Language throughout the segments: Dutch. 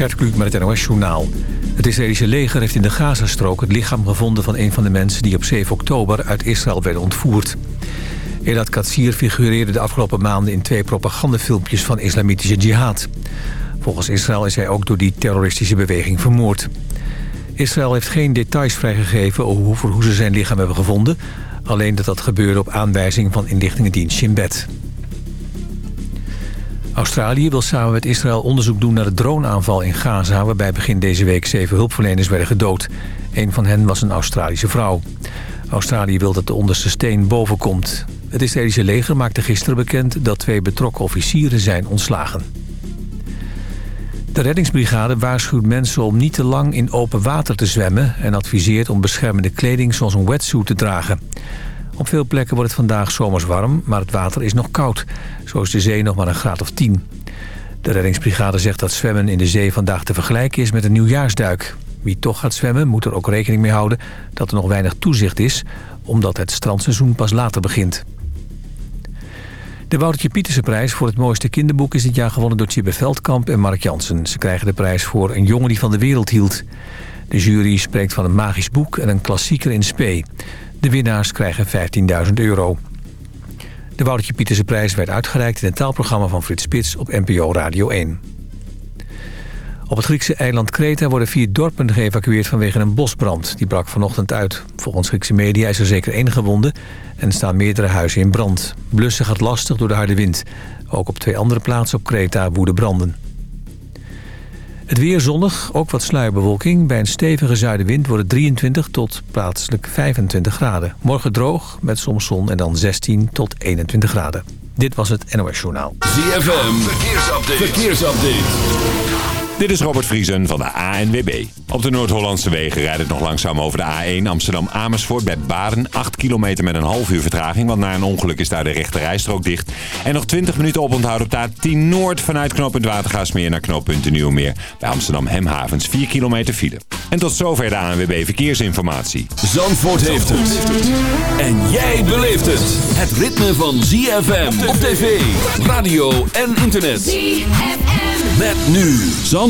Gert met het NOS-journaal. Het Israëlische leger heeft in de Gazastrook het lichaam gevonden... van een van de mensen die op 7 oktober uit Israël werden ontvoerd. Elad Katsir figureerde de afgelopen maanden... in twee propagandafilmpjes van islamitische jihad. Volgens Israël is hij ook door die terroristische beweging vermoord. Israël heeft geen details vrijgegeven over hoe ze zijn lichaam hebben gevonden... alleen dat dat gebeurde op aanwijzing van inlichtingendienst Shin. Australië wil samen met Israël onderzoek doen naar de droneaanval in Gaza... waarbij begin deze week zeven hulpverleners werden gedood. Een van hen was een Australische vrouw. Australië wil dat de onderste steen boven komt. Het Israëlische leger maakte gisteren bekend dat twee betrokken officieren zijn ontslagen. De reddingsbrigade waarschuwt mensen om niet te lang in open water te zwemmen... en adviseert om beschermende kleding zoals een wetsuit te dragen. Op veel plekken wordt het vandaag zomers warm, maar het water is nog koud. Zo is de zee nog maar een graad of 10. De reddingsbrigade zegt dat zwemmen in de zee vandaag te vergelijken is met een nieuwjaarsduik. Wie toch gaat zwemmen moet er ook rekening mee houden dat er nog weinig toezicht is... omdat het strandseizoen pas later begint. De Woutertje Pieterse prijs voor het mooiste kinderboek... is dit jaar gewonnen door Tjibbe Veldkamp en Mark Jansen. Ze krijgen de prijs voor Een jongen die van de wereld hield. De jury spreekt van een magisch boek en een klassieker in spe. De winnaars krijgen 15.000 euro. De Woutertje Pieterse prijs werd uitgereikt in het taalprogramma van Frits Spits op NPO Radio 1. Op het Griekse eiland Kreta worden vier dorpen geëvacueerd vanwege een bosbrand. Die brak vanochtend uit. Volgens Griekse media is er zeker één gewonde en staan meerdere huizen in brand. Blussen gaat lastig door de harde wind. Ook op twee andere plaatsen op Kreta woeden branden. Het weer zonnig, ook wat sluierbewolking. Bij een stevige zuidenwind worden 23 tot plaatselijk 25 graden. Morgen droog, met soms zon en dan 16 tot 21 graden. Dit was het NOS Journaal. ZFM, verkeersupdate. verkeersupdate. Dit is Robert Vriesen van de ANWB. Op de Noord-Hollandse wegen rijdt het nog langzaam over de A1 Amsterdam-Amersfoort bij Baden. 8 kilometer met een half uur vertraging, want na een ongeluk is daar de rechte rijstrook dicht. En nog 20 minuten oponthoud op de A10 Noord vanuit knooppunt Watergaasmeer naar knooppunt Nieuwmeer. Bij Amsterdam-Hemhavens 4 kilometer file. En tot zover de ANWB Verkeersinformatie. Zandvoort heeft het. En jij beleeft het. Het ritme van ZFM op tv, radio en internet. ZFM. Met nu Zandvoort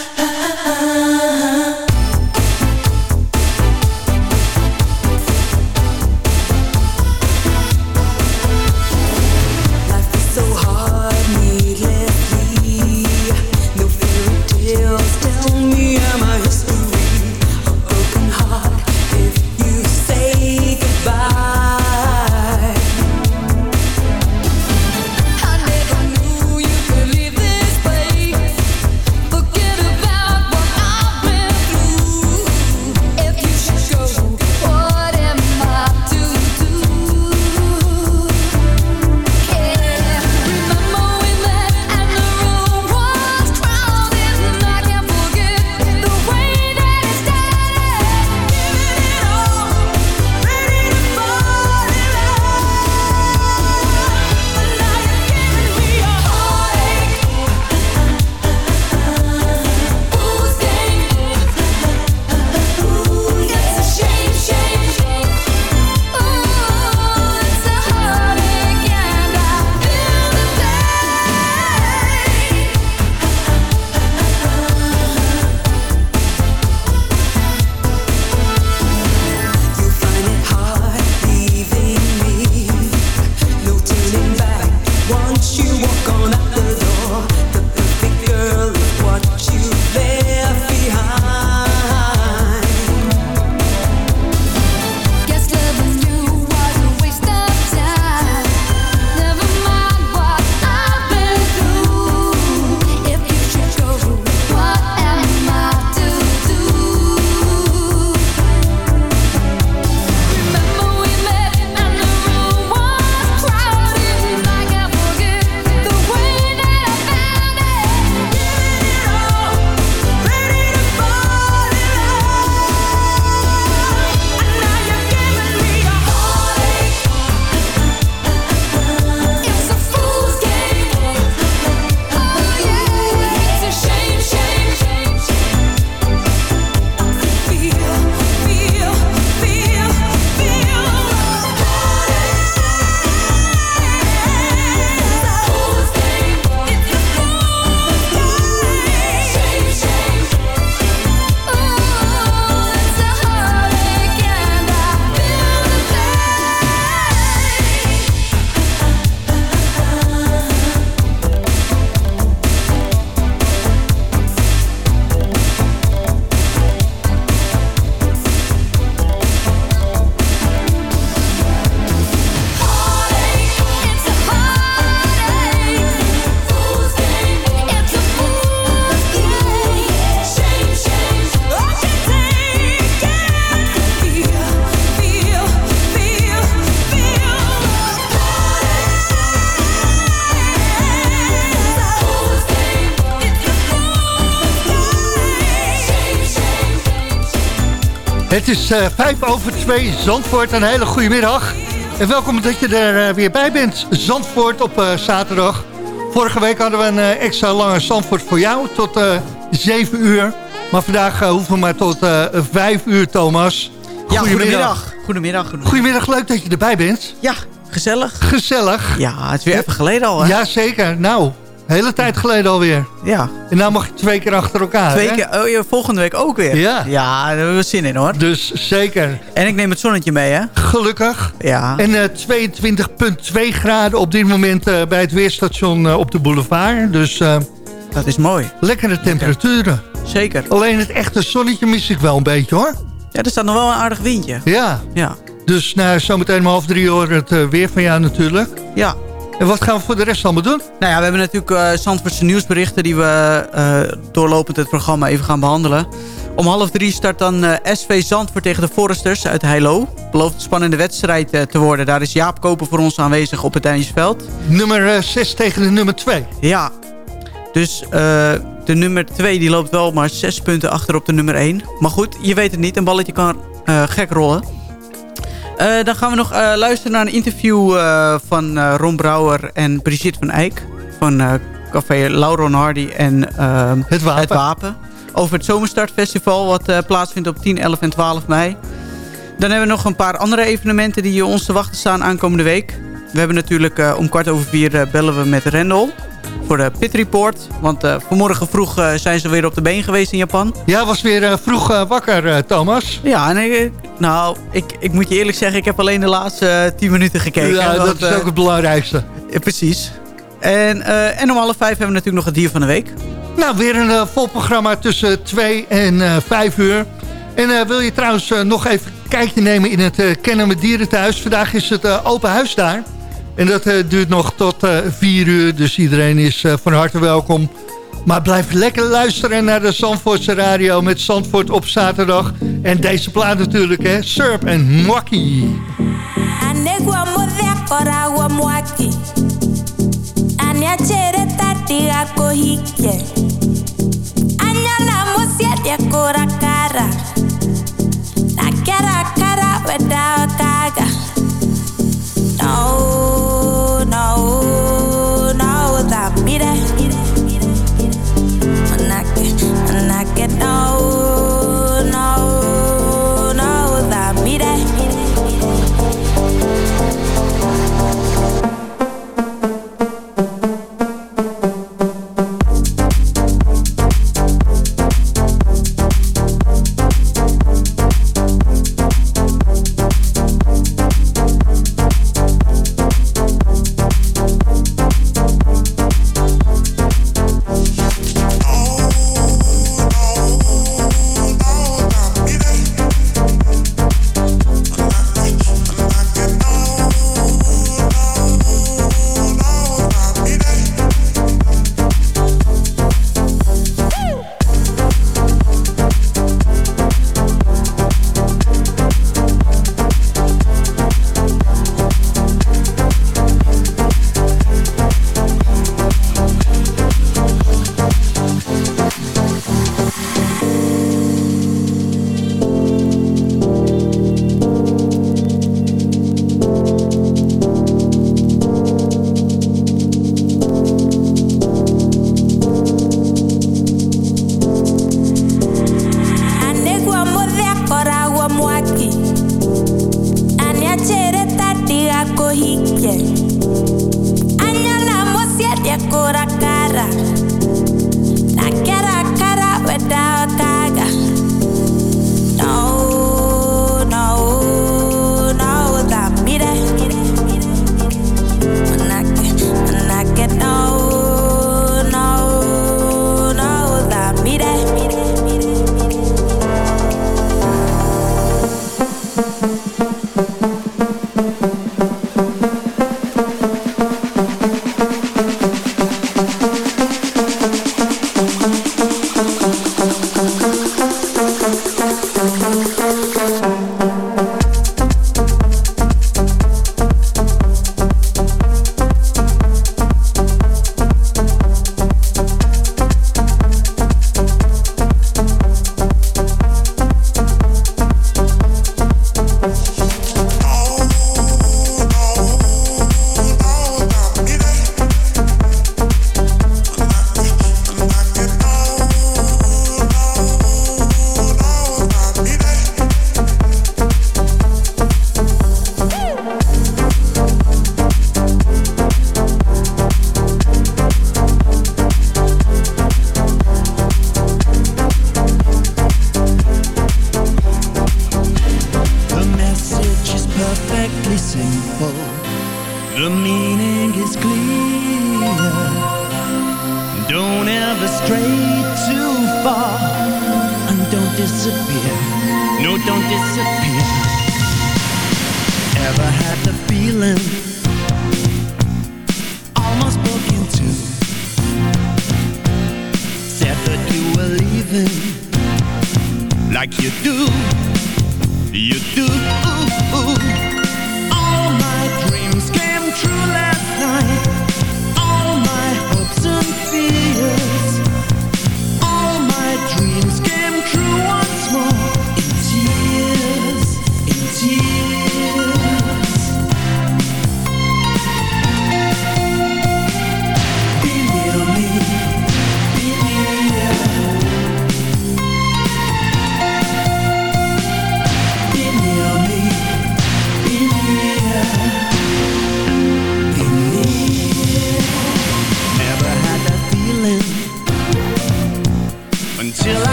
Het is uh, vijf over twee, Zandvoort. Een hele goede middag. En welkom dat je er uh, weer bij bent. Zandvoort op uh, zaterdag. Vorige week hadden we een extra lange Zandvoort voor jou tot 7 uur. Maar vandaag hoeven we maar tot 5 uur, Thomas. Ja, goedemiddag. Goedemiddag. Goedemiddag, goedemiddag. Leuk dat je erbij bent. Ja, gezellig. Gezellig. Ja, het is weer even geleden al, hè? Ja, zeker. Nou, Hele tijd geleden alweer. Ja. En nou mag je twee keer achter elkaar, Twee keer, oh, ja, volgende week ook weer. Ja. Ja, daar hebben we zin in, hoor. Dus zeker. En ik neem het zonnetje mee, hè? Gelukkig. Ja. En uh, eh, 22,2 graden op dit moment uh, bij het weerstation uh, op de boulevard. Dus... dat is mooi. Lekkere temperaturen. Zeker. Alleen het echte zonnetje mis ik wel een beetje, hoor. Ja, er staat nog wel een aardig windje. Ja. Ja. Dus nou, zometeen om half drie uur het weer van jou natuurlijk. Ja. En wat gaan we voor de rest allemaal doen? Nou ja, we hebben natuurlijk uh, Zandvoortse nieuwsberichten... die we uh, doorlopend het programma even gaan behandelen. Om half drie start dan uh, eh, SV Zandvoort tegen de Foresters uit Heilo. Belooft een spannende wedstrijd te worden. Daar is Jaap Koper voor ons aanwezig op het Duinsveld. Nummer 6 tegen de nummer 2. Ja, dus de nummer 2 die loopt wel maar 6 punten achter op de nummer 1. Maar goed, je weet het niet. Een balletje kan gek rollen. Uh, dan gaan we nog uh, luisteren naar een interview uh, van Ron Brouwer en Brigitte van Eyck. Van café Lauron Hardy en ehm, het wapen. het, wapen. Over het Zomerstartfestival wat plaatsvindt op 10, 11 en 12 mei. Dan hebben we nog een paar andere evenementen die ons te wachten staan aankomende week. We hebben natuurlijk om kwart over vier bellen we met Rendel voor de Pit Report. Want uh, vanmorgen vroeg uh, zijn ze weer op de been geweest in Japan. Ja, was weer uh, vroeg wakker, Thomas. Ja, en ik, nou, ik, ik moet je eerlijk zeggen, ik heb alleen de laatste 10 minuten gekeken. Ja, want, dat is ook het belangrijkste. precies. En, en om half vijf hebben we natuurlijk nog het dier van de week. Nou, weer een vol programma tussen 2 en 5 uur. En wil je trouwens nog even een kijkje nemen in het Kennen met Dierenthuis? Vandaag is het open huis daar. En dat uh, duurt nog tot uh, vier uur, dus iedereen is uh, van harte welkom. Maar blijf lekker luisteren naar de Zandvoortse radio met Zandvoort op zaterdag. En deze plaat natuurlijk, hè, Surp en. Anegua modekora wa mwaki No, no, no, that mire. When I get, when I get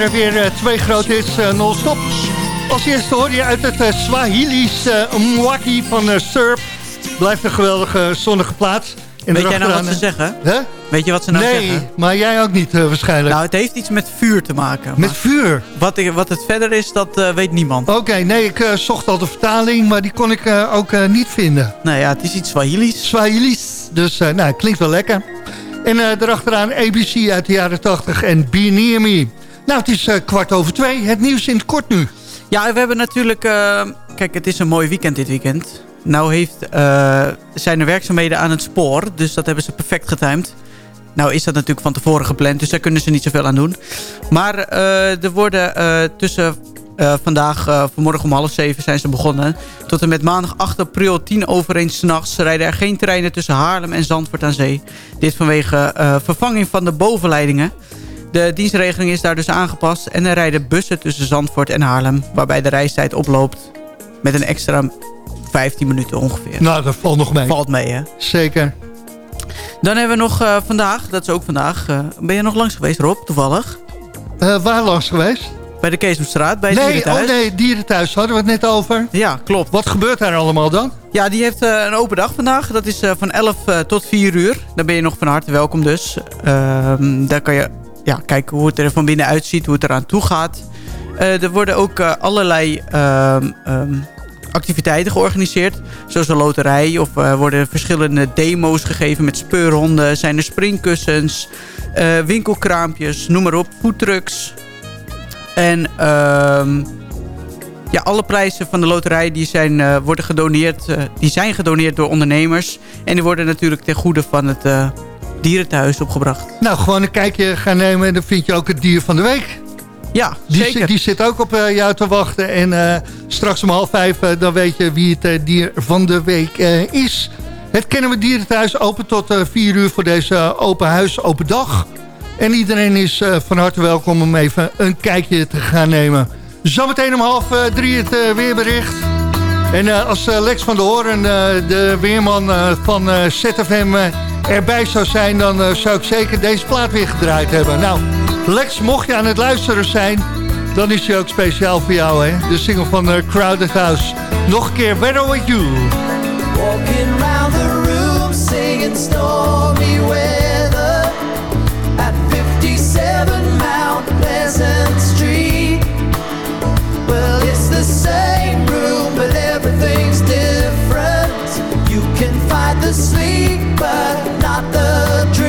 waren weer eh, twee grote hits eh, non-stop. Als eerste hoor je uit het uh, Swahili's Mwaki van Surp. Blijft een geweldige zonnige plaats. En Weet jij nou wat ze zeggen? Hè? Weet je wat ze nou nee, zeggen? maar jij ook niet eh, waarschijnlijk. Nou, het heeft iets met vuur te maken. Met vuur. wat, ik- wat het verder is, dat eh, weet niemand. Oké, nee, ik eh, zocht al de vertaling, maar die kon ik eh, ook eh, niet vinden. Nou ja, het is iets Swahili's. Swahili's. Dus, eh, nou, klinkt wel lekker. En eh erachteraan ABC uit de jaren 80 en Be Near Me. Nou, het is eh, kwart over twee. Het nieuws in het kort nu. Ja, we hebben natuurlijk... eh, kijk, het is een mooi weekend dit weekend. Nou heeft, eh, zijn er werkzaamheden aan het spoor. Dus dat hebben ze perfect getimed. Nou is dat natuurlijk van tevoren gepland. Dus daar kunnen ze niet zoveel aan doen. Maar er worden tussen vandaag, eh, vanmorgen om half zeven zijn ze begonnen. Tot en met maandag 8 april, 10 over 1 s'nachts... rijden er geen treinen tussen Haarlem en Zandvoort aan zee. Dit vanwege vervanging van de bovenleidingen. De dienstregeling is daar dus aangepast. En er rijden bussen tussen Zandvoort en Haarlem... waarbij de reistijd oploopt met een extra 15 minuten ongeveer. Nou, dat valt nog mee. Valt mee, hè? Zeker. Dan hebben we nog eh, vandaag, dat is ook vandaag... eh, ben je nog langs geweest, Rob, toevallig? Eh, waar langs geweest? Bij de Keesomstraat, bij het nee, dierenthuis. oh nee, dierenthuis hadden we het net over. Ja, klopt. Wat gebeurt daar allemaal dan? Ja, die heeft een open dag vandaag. Dat is van 11 eh, tot 4 uur. Daar ben je nog van harte welkom dus. Ehm, daar kan je ja, kijken hoe het er van binnen uitziet, hoe het eraan toe gaat. Eh, er worden ook eh, allerlei ehm, ehm, activiteiten georganiseerd. Zoals een loterij of er worden verschillende demo's gegeven met speurhonden. Zijn er springkussens, winkelkraampjes, noem maar op, foodtrucks. En ehm, ja, alle prijzen van de loterij die zijn, worden gedoneerd, die zijn gedoneerd door ondernemers. En die worden natuurlijk ten goede van het uh, dierenthuis opgebracht. Nou, gewoon een kijkje gaan nemen en dan vind je ook het dier van de week. Ja, die, zeker. Die zit ook op jou te wachten. En straks om half vijf, dan weet je wie het dier van de week is. Het Kennen we Dierenthuis open tot 4 uur voor deze open huis, open dag. En iedereen is van harte welkom om even een kijkje te gaan nemen. Zometeen om half drie het weerbericht. En als Lex van der Hoorn, de weerman van ZFM, erbij zou zijn... dan zou ik zeker deze plaat weer gedraaid hebben. Nou, Lex, mocht je aan het luisteren zijn... dan is hij ook speciaal voor jou, hè? De single van Crowded House. Nog een keer, Better With You. Walking round the room, singing stormy weather At 57 Mount Pleasant Street Well, it's the same room, but everything's different You can fight the sleep, but not the dream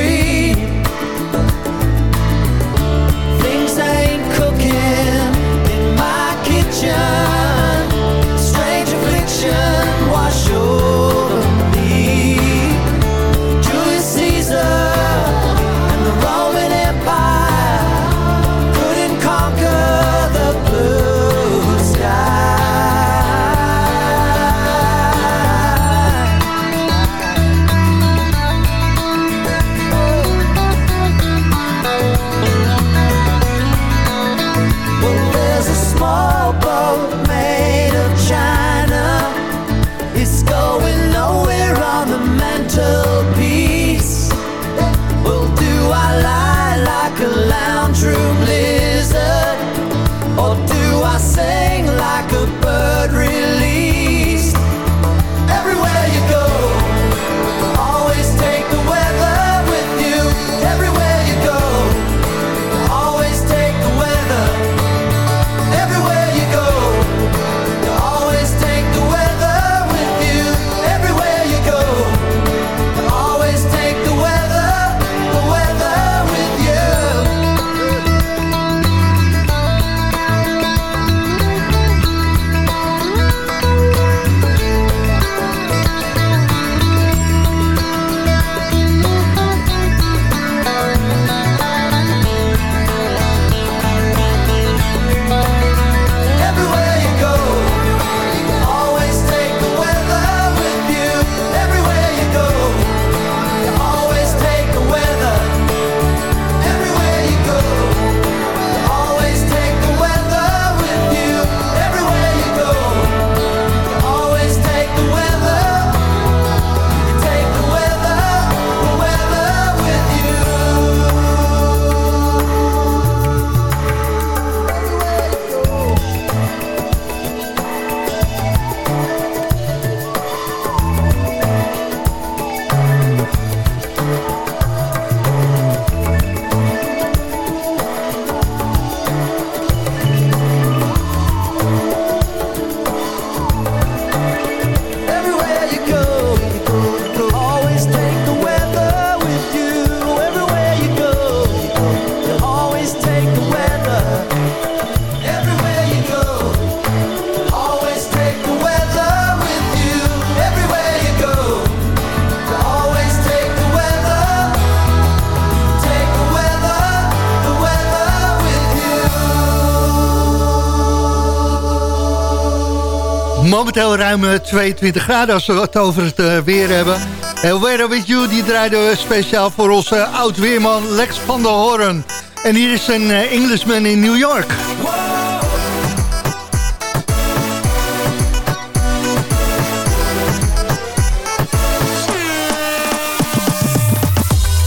Momenteel ruim eh, 22 graden als we het over het eh, weer hebben. En Weather With You, die draaiden we speciaal voor onze oud-weerman Lex van der Hoorn. En hier is een eh, Englishman in New York.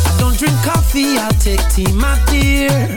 I don't drink coffee, I take tea, my dear.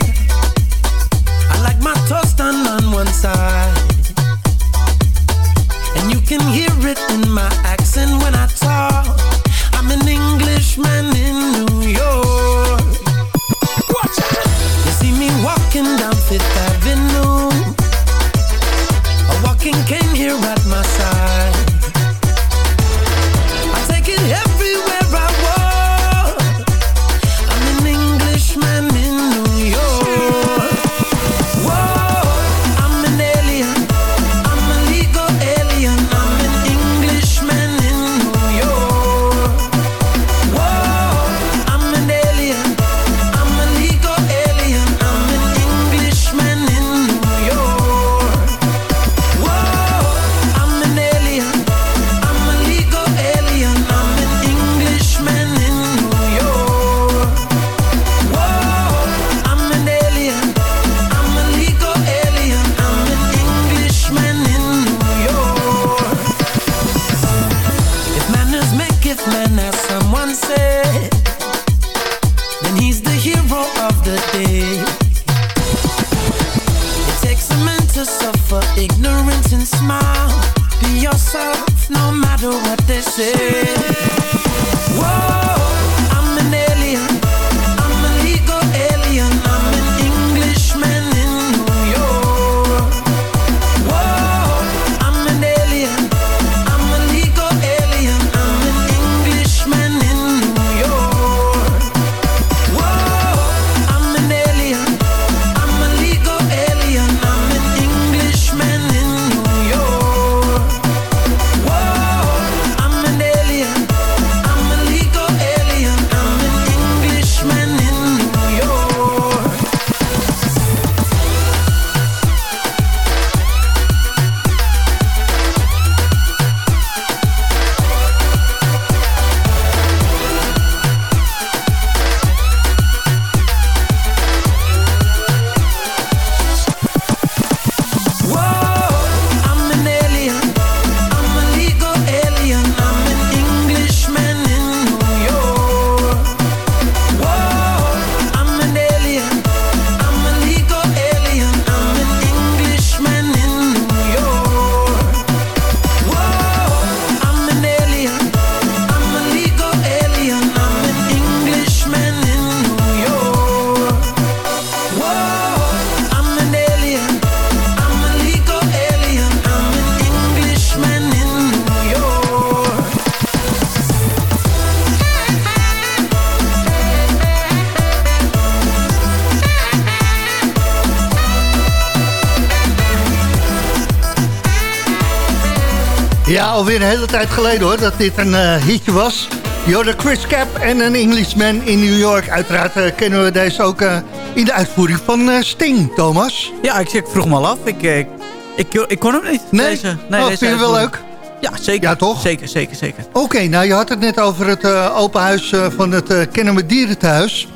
Alweer een hele tijd geleden hoor, dat dit een eh, hitje was. Jorde Chris Cap en een Englishman in New York. Uiteraard eh, kennen we deze ook eh, in de uitvoering van Sting, Thomas. Ja, ik, ik vroeg me al af. Ik, ik, ik, ik kon hem niet. Nee? Deze, Oh, deze vind je wel leuk? Ja, zeker. Ja, toch? Zeker, zeker, zeker. Oké, nou je had het net over het open huis van het uh, Kennemer Dierenthuis.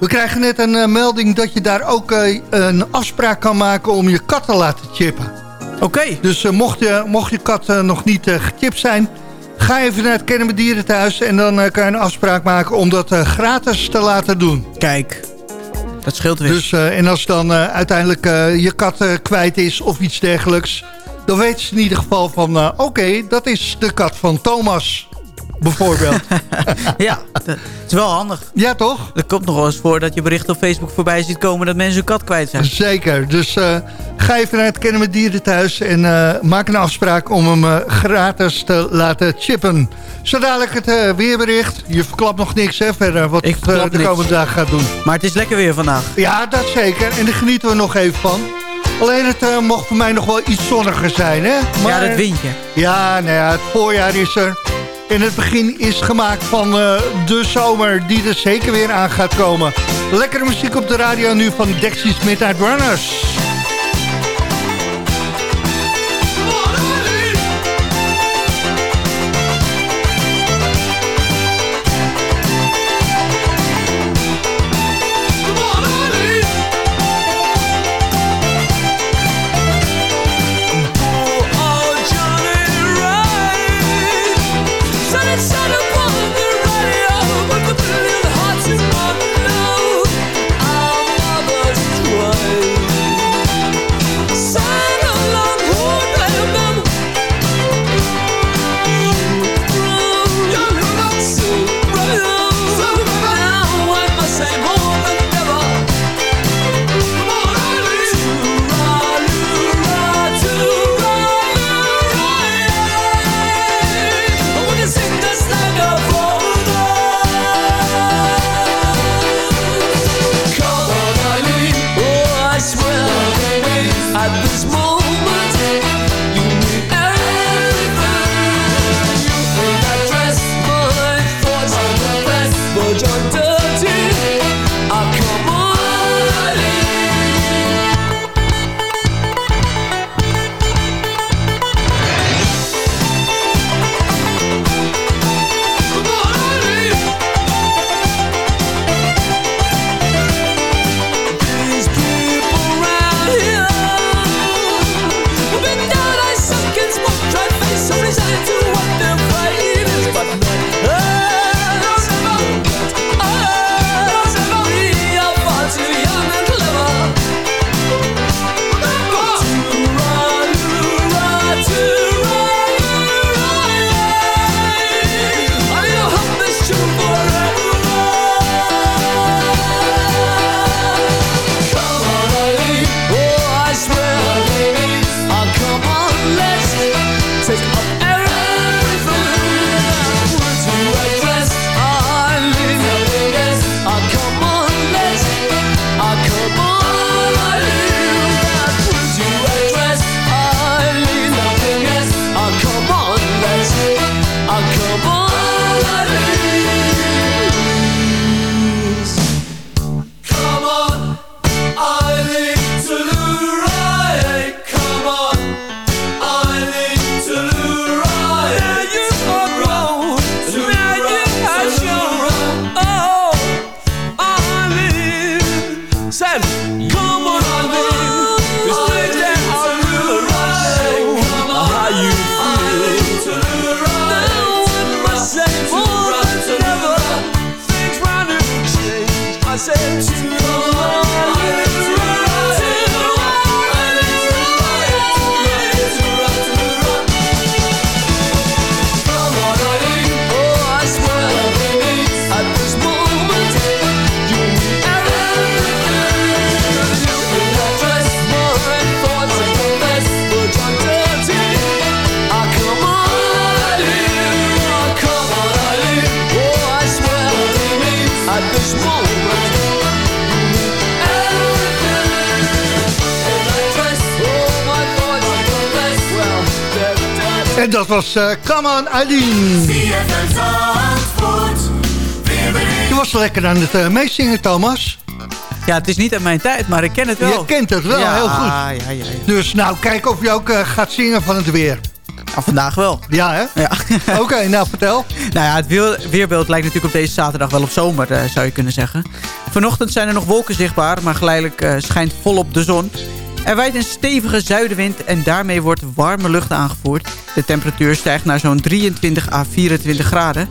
We krijgen net een melding dat je daar ook een afspraak kan maken om je kat te laten chippen. Oké. Dus eh, mocht, je, mocht je kat eh, nog niet eh, gechipt zijn... ga even naar het Kennemer Dierenthuis... en dan kan je een afspraak maken om dat gratis te laten doen. Kijk. Dat scheelt weer. Dus, en als dan uiteindelijk je kat kwijt is of iets dergelijks... dan weten ze in ieder geval van... oké, dat is de kat van Thomas, bijvoorbeeld. ja, dat- het is wel handig. ja, toch? Er komt nog wel eens voor dat je bericht op Facebook voorbij ziet komen dat mensen hun kat kwijt zijn. Zeker. Dus eh, ga even naar het Kennemer Dierenthuis... en eh, maak een afspraak om hem eh, gratis te laten chippen. Zo dadelijk het weerbericht. Je verklapt nog niks hè, verder wat Ik het de komende dagen gaat doen. Maar het is lekker weer vandaag. Ja, dat zeker. En daar genieten we nog even van. Alleen het mocht voor mij nog wel iets zonniger zijn, hè? ja, dat windje. Ja, nou ja, het voorjaar is er. En het begin is gemaakt van eh, de zomer die er zeker weer aan gaat komen. Lekkere muziek op de radio nu van Dexys Midnight Runners. En dat was uh, Come on Eileen. Je was lekker aan het uh, meezingen, Thomas. Ja, het is niet uit mijn tijd, maar ik ken het wel. Je kent het wel, ja, heel goed. Ja, ja, ja. Dus nou, kijk of je ook uh, gaat zingen van het weer. Nou, vandaag wel. Ja, hè? Ja. Oké, okay, nou vertel. Nou ja, het weer, weerbeeld lijkt natuurlijk op deze zaterdag wel op zomer, uh, zou je kunnen zeggen. Vanochtend zijn er nog wolken zichtbaar, maar geleidelijk uh, schijnt volop de zon. Er waait een stevige zuidenwind en daarmee wordt warme lucht aangevoerd. De temperatuur stijgt naar zo'n 23 à 24 graden.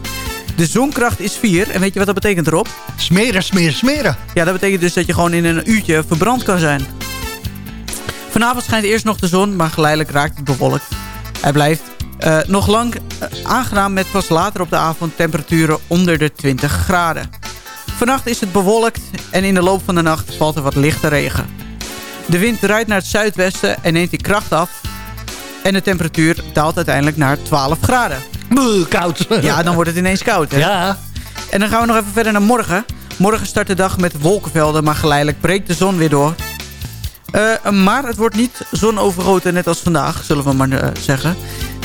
De zonkracht is 4. En weet je wat dat betekent erop? Smeren, smeren, smeren. Ja, dat betekent dus dat je gewoon in een uurtje verbrand kan zijn. Vanavond schijnt eerst nog de zon, maar geleidelijk raakt het bewolkt. Hij blijft uh, nog lang uh, aangenaam met pas later op de avond temperaturen onder de 20 graden. Vannacht is het bewolkt en in de loop van de nacht valt er wat lichte regen. De wind draait naar het zuidwesten en neemt in kracht af. En de temperatuur daalt uiteindelijk naar 12 graden. Buh, koud. Ja, dan wordt het ineens koud. Hè? Ja. En dan gaan we nog even verder naar morgen. Morgen start de dag met wolkenvelden, maar geleidelijk breekt de zon weer door. Uh, maar het wordt niet zonovergoten net als vandaag, zullen we maar uh, zeggen.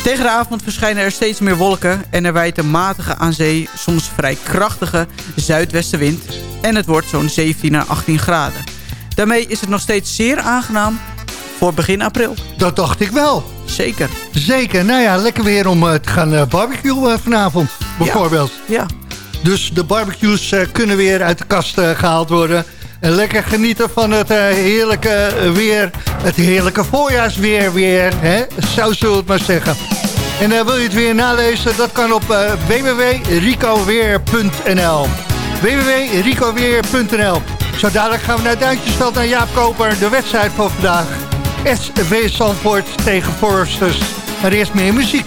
Tegen de avond verschijnen er steeds meer wolken... en er waait een matige aan zee, soms vrij krachtige zuidwestenwind. En het wordt zo'n 17 à 18 graden. Daarmee is het nog steeds zeer aangenaam voor begin april. Dat dacht ik wel. Zeker. Zeker. Nou ja, lekker weer om uh, te gaan uh, barbecuen uh, vanavond, bijvoorbeeld. Ja. ja. Dus de barbecues kunnen weer uit de kast gehaald worden. En lekker genieten van het heerlijke weer. Het heerlijke voorjaarsweer weer. Hè? Zo zullen we het maar zeggen. En wil je het weer nalezen? Dat kan op www.ricoweer.nl www.ricoweer.nl Zo dadelijk gaan we naar Duintjesveld naar Jaap Koper. De wedstrijd van vandaag. SV Zandvoort tegen Forsters. Maar eerst meer muziek.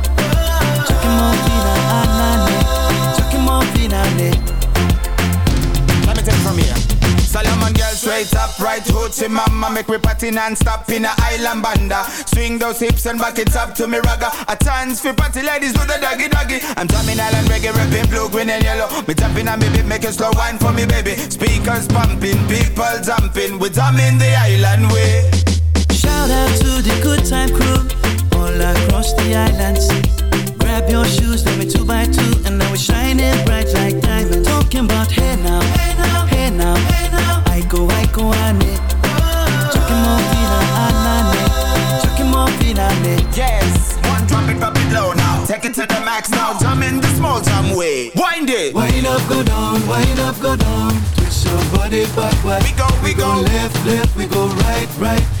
Solomon girl straight up, right hoochie mama Make me party non-stop in a island banda. Swing those hips and back it up to me ragga. A chance for party ladies do the doggy doggy. I'm drumming island reggae, rapping blue, green and yellow. Me tapping on me beat, making slow wine for me baby. Speakers pumping, people jumping. We drumming the island way. Shout out to the good time crew all across the islands. Grab your shoes, let me two by two, and now we're shining bright like diamonds. Talking about hey now, hey now, hey now, hey now. I go, I go, ane. Chucking more fina, anane. Chucking more fina, ne. Yes, one drop it, drop it low now Take it to the max now, jam in the small jam way Wind it Wind up, go down, wind up, go down. Twist your body backward. We go, we go. left, left, we go right, right.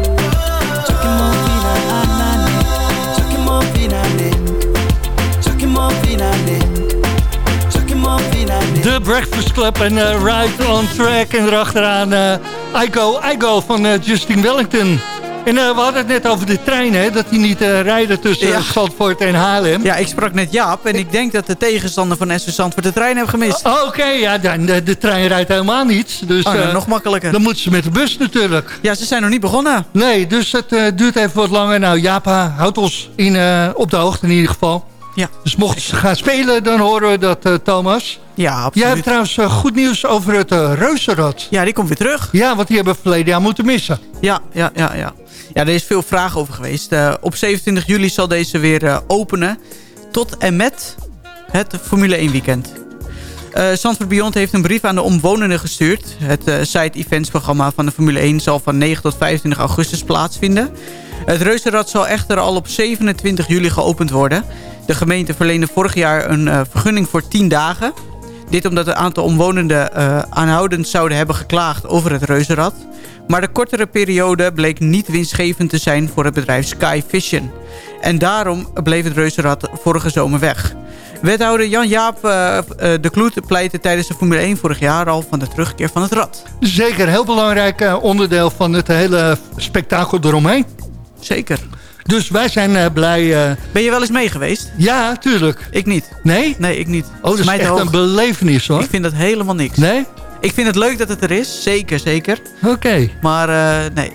Breakfast Club en eh, Right on Track. En erachteraan eh I Go, I Go van eh, Justin Wellington. En we hadden het net over de trein, hè, dat die niet eh, rijden tussen Ja. Zandvoort en Haarlem. Ja, ik sprak net Jaap en ik denk dat de tegenstander van SV Zandvoort de trein heeft gemist. Oh, Oké, ja, de, de trein rijdt helemaal niet. Dus Oh, nou, nog makkelijker. dan moeten ze met de bus natuurlijk. Ja, ze zijn nog niet begonnen. Nee, dus het duurt even wat langer. Nou, Japa houdt ons in, op de hoogte in ieder geval. Ja, Dus mochten ze gaan spelen, dan horen we dat, eh, Thomas. ja Jij absoluut. hebt trouwens eh, goed nieuws over het eh, reuzenrad. Ja, die komt weer terug. Ja, want die hebben we verleden jaar moeten missen. Ja, ja, ja, ja. Ja, er is veel vraag over geweest. Op 27 juli zal deze weer openen. Tot en met het Formule 1 weekend. Zandvoort Beyond heeft een brief aan de omwonenden gestuurd. Het eh, site events programma van de Formule 1 zal van 9 tot 25 augustus plaatsvinden. Het reuzenrad zal echter al op 27 juli geopend worden. De gemeente verleende vorig jaar een eh, vergunning voor 10 dagen. Dit omdat een aantal omwonenden eh, aanhoudend zouden hebben geklaagd over het reuzenrad. Maar de kortere periode bleek niet winstgevend te zijn voor het bedrijf Sky Vision. En daarom bleef het reuzenrad vorige zomer weg. Wethouder Jan-Jaap eh, de Kloet pleitte tijdens de Formule 1 vorig jaar al van de terugkeer van het rad. Zeker heel belangrijk onderdeel van het hele spektakel eromheen. Zeker. Dus wij zijn eh, blij. eh, Ben je wel eens mee geweest? ja, tuurlijk. Ik niet. Nee? Nee, ik niet. Oh, dat is echt een belevenis hoor. Ik vind dat helemaal niks. Nee? Ik vind het leuk dat het er is. Zeker, zeker. Oké. Maar eh, nee.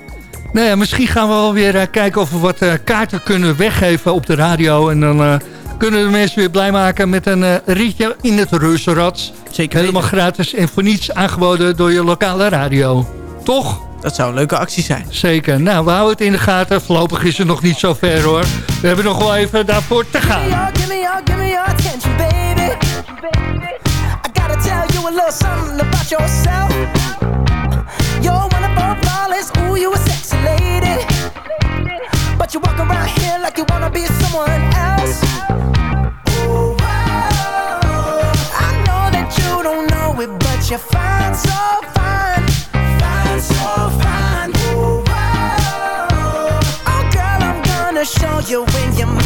Nou ja, misschien gaan we wel weer kijken of we wat kaarten kunnen weggeven op de radio. En dan kunnen we de mensen weer blij maken met een ritje in het reuzenrad. Zeker Helemaal gratis en voor niets aangeboden door je lokale radio. Toch? Dat zou een leuke actie zijn. Zeker. Nou, we houden het in de gaten. Voorlopig is het nog niet zo ver hoor. We hebben nog wel even daarvoor te gaan. Give me your, give me attention, baby. I gotta tell you a little something about yourself. You're one of our flawless, ooh, you a sexy lady. But you walk around here like you wanna be someone else. I know that you don't know it, but you find so show you when you're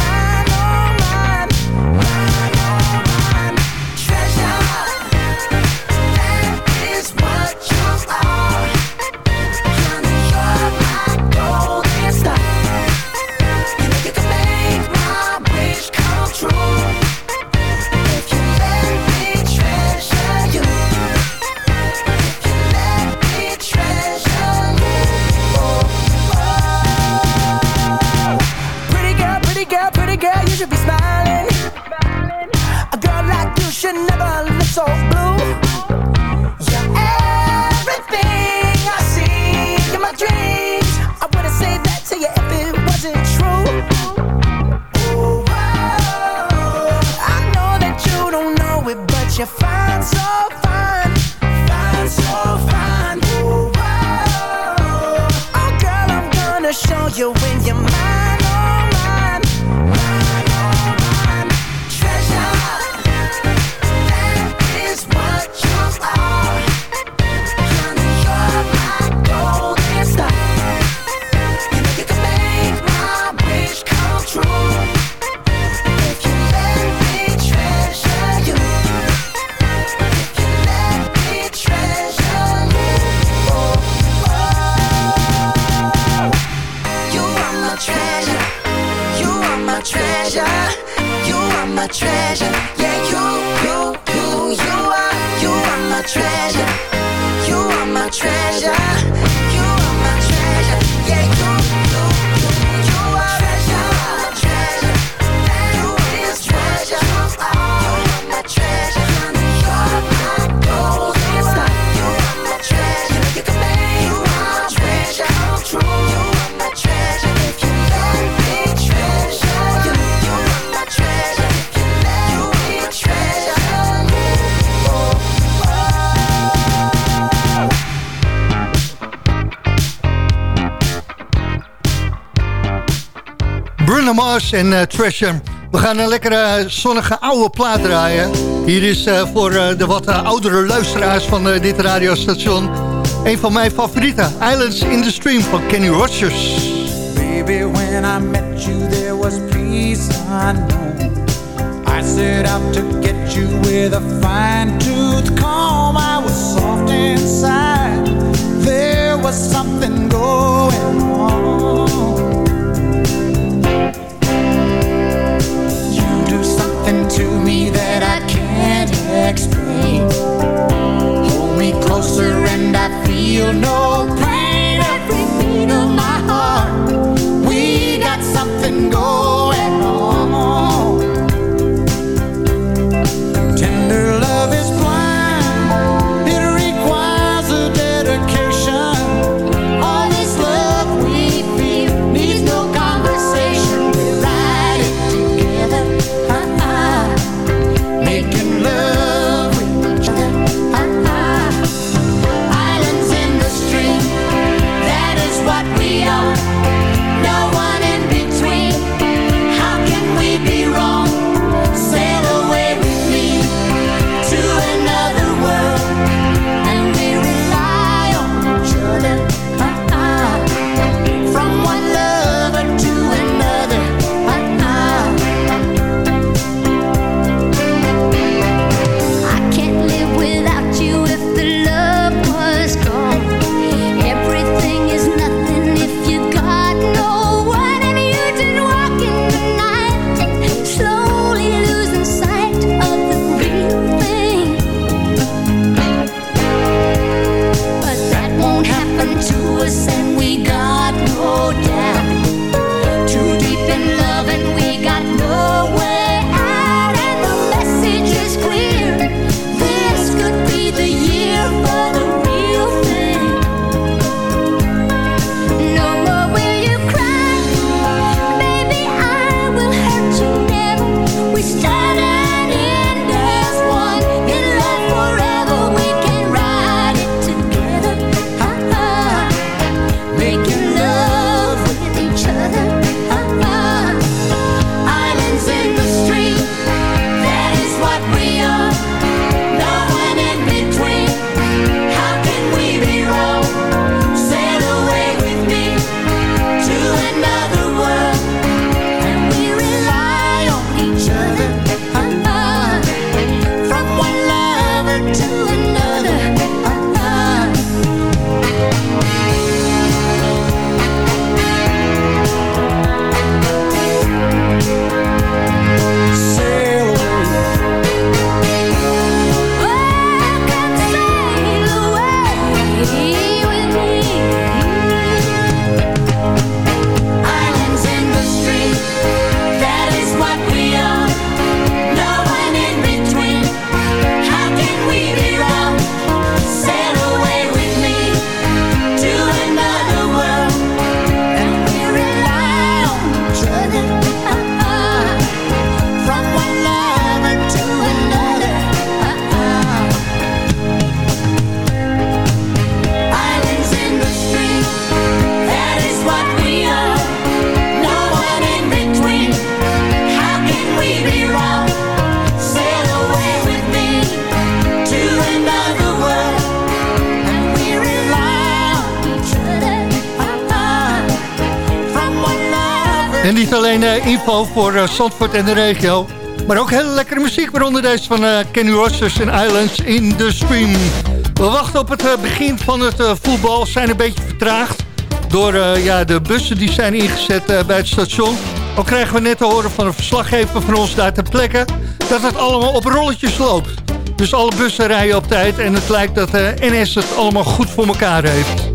Mars en eh, uh, Treasure. We gaan een lekkere eh, zonnige oude plaat draaien. Hier is uh, voor uh, de wat oudere luisteraars van dit radiostation... een van mijn favorieten, Islands in the Stream van Kenny Rogers. Baby, when I met you there was peace unknown. I set out to get you with a fine-tooth comb. I was soft inside. There was something going on. Hold me closer and I feel no eh, voor uh, Zandvoort en de regio... maar ook hele lekkere muziek, waaronder deze van uh, Kenny en Islands in the Stream. We wachten op het begin van het voetbal, zijn een beetje vertraagd... door ja, de bussen die zijn ingezet bij het station. Al krijgen we net te horen van een verslaggever van ons daar ter plekke... dat het allemaal op rolletjes loopt. Dus alle bussen rijden op tijd en het lijkt dat NS het allemaal goed voor elkaar heeft.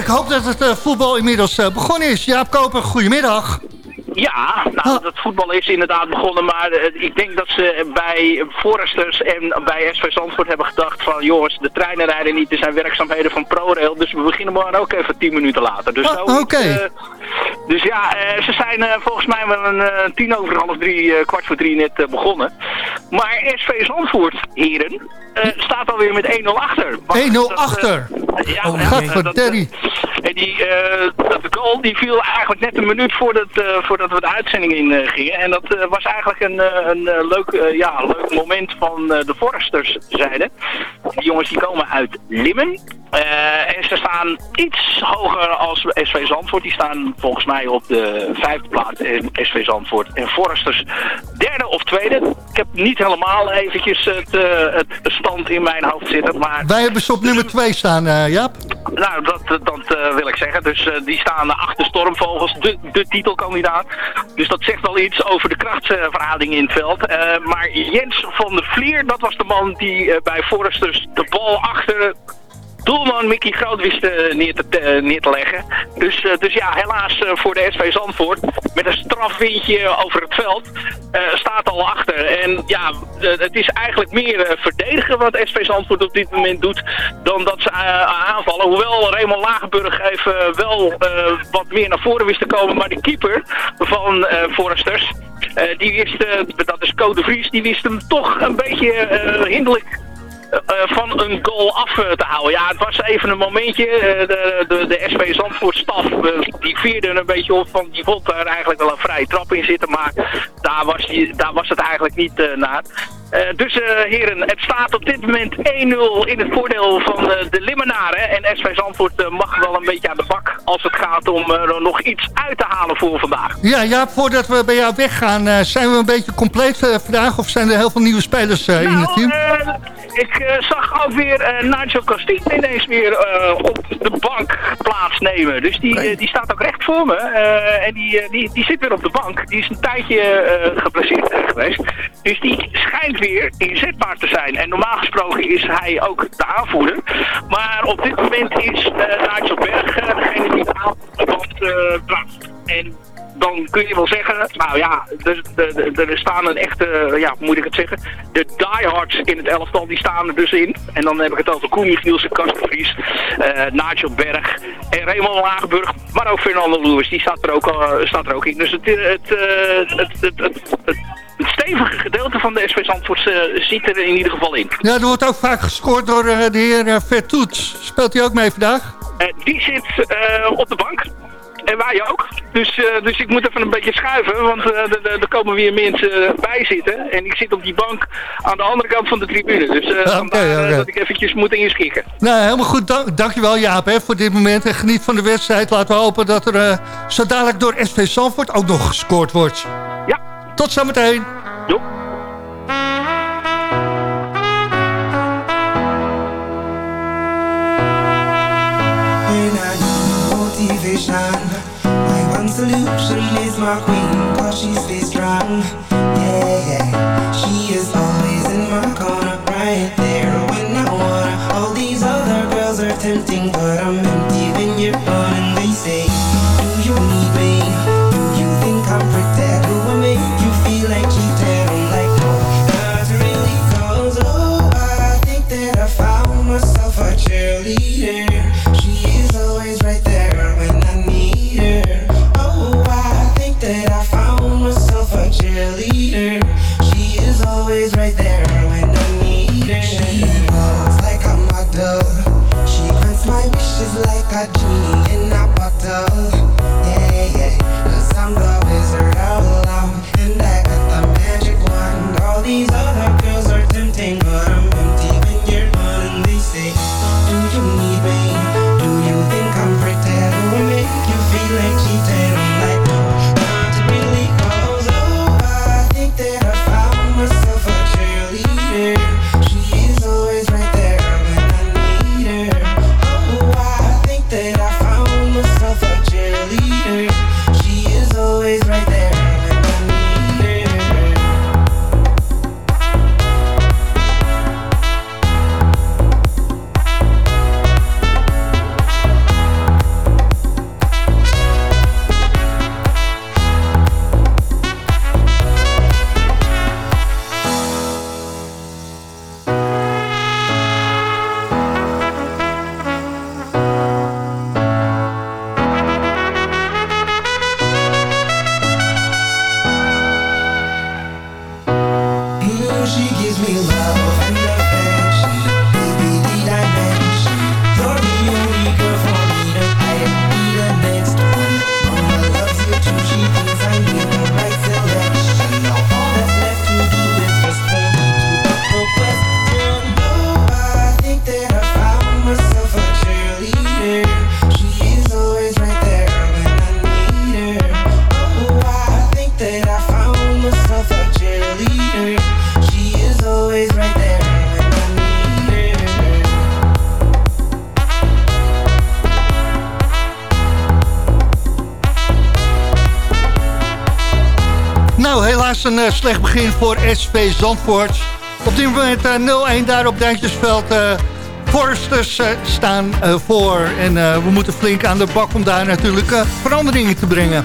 Ik hoop dat het uh, voetbal inmiddels begonnen is. Jaap Koper, goedemiddag. Ja, nou, het voetbal is inderdaad begonnen, maar ik denk dat ze bij Foresters en bij SV Zandvoort hebben gedacht van, jongens, de treinen rijden niet, er zijn werkzaamheden van ProRail, dus we beginnen maar ook even tien minuten later. Dus, oh, Oké. dus ja, ze zijn volgens mij wel een tien over half drie, kwart voor drie net begonnen. Maar SV Zandvoort, heren, staat alweer met 1-0 achter. 1-0 achter? ja, oh, dat, Terry. En die, dat goal die viel eigenlijk net een minuut voordat, voordat we de uitzending in uh, gingen. En dat was eigenlijk een, een, leuk, ja, leuk moment van de Foresters zijde. Die jongens die komen uit Limmen. En ze staan iets hoger als SV Zandvoort. Die staan volgens mij op de vijfde plaats in SV Zandvoort. En Foresters derde of tweede. Ik heb niet helemaal eventjes het, het stand in mijn hoofd zitten. Maar... Wij hebben ze op nummer 2 staan, uh, Jaap. nou, dat, dat, eh, wil ik zeggen. Dus eh, die staan achter Stormvogels, de, de titelkandidaat. Dus dat zegt wel iets over de krachtsverhouding in het veld. Eh, maar Jens van der Vlier, dat was de man die eh, bij Foresters de bal achter doelman Mickey Groot wist eh, neer, te, eh, neer te leggen. Dus, eh, dus ja, helaas voor de SV Zandvoort. Met een strafwindje over het veld. staat al achter. En ja, het is eigenlijk meer verdedigen wat SV Zandvoort op dit moment doet. Dan dat ze aanvallen. Hoewel Raymond Lagenburg even wel wat meer naar voren wist te komen. Maar de keeper van Foresters. die wist, dat is Code Vries, die wist hem toch een beetje hinderlijk van een goal af eh, te houden. Ja, het was even een momentje. Eh, de, de, de eh, die vierde een beetje op van die vond er eigenlijk wel een vrije trap in zitten. Maar daar was, die, daar was het eigenlijk niet eh, naar. Eh, dus eh, heren, het staat op dit moment 1-0 in het voordeel van eh, de Limmenaren. En SV Zandvoort mag wel een beetje aan de bak als het gaat om er nog iets uit te halen voor vandaag. Ja, ja, voordat we bij jou weggaan, zijn we een beetje compleet vandaag? Of zijn er heel veel nieuwe spelers in het team? eh, ik zag ook weer eh Nigel Castille ineens weer op de bank plaatsnemen. Dus die, die staat ook recht voor me. en die, die, die zit weer op de bank. Die is een tijdje geblesseerd geweest. Dus die schijnt weer inzetbaar te zijn. En normaal gesproken is hij ook de aanvoerder. Maar op dit moment is eh Nigel Berg eh, degene die de aanvoerder uh, En dan kun je wel zeggen, nou ja, er, er, er staan een echte, ja, hoe moet ik het zeggen, de diehards in het elftal, die staan er dus in. En dan heb ik het over Koen Michielsen, Kastenvries, eh Nigel Berg en Raymond Lagenburg, maar ook Fernando Lewis, die staat er ook, al- staat er ook in. Dus het, eh, het, eh, het, het, het, het, het stevige gedeelte van de SV Zandvoort eh, zit er in ieder geval in. Ja, er wordt ook vaak gescoord door eh, de heer eh, Vertoet. Speelt hij ook mee vandaag? Eh, die zit eh, op de bank. En wij ook. Dus, eh, dus ik moet even een beetje schuiven, want eh, er- komen weer mensen bij zitten. En ik zit op die bank aan de andere kant van de tribune. Dus eh Oké, vandaar eh, dat ik eventjes moet inschikken. Nou, helemaal goed. Dank, dankjewel Jaap hè, voor dit moment. En geniet van de wedstrijd. Laten we hopen dat er eh, zo dadelijk door SV Zandvoort ook nog gescoord wordt. Ja. Tot zometeen. Jo. Motivation, my one solution is my queen, cause she stays strong. Yeah, yeah. She is always in my corner, right there when I wanna. All these other girls are tempting, but I'm empty when you're gone. And they say, Do you need me? Do you think I'm pretty? Do I make you feel like cheating? I'm like, no, not really, cause oh, I think that I found myself a cheerleader. Nou, helaas een eh, slecht begin voor SV Zandvoort. Op dit moment eh, 0-1 daar op Duintjesveld. Uh, eh, Forsters staan voor. En we moeten flink aan de bak om daar natuurlijk veranderingen te brengen.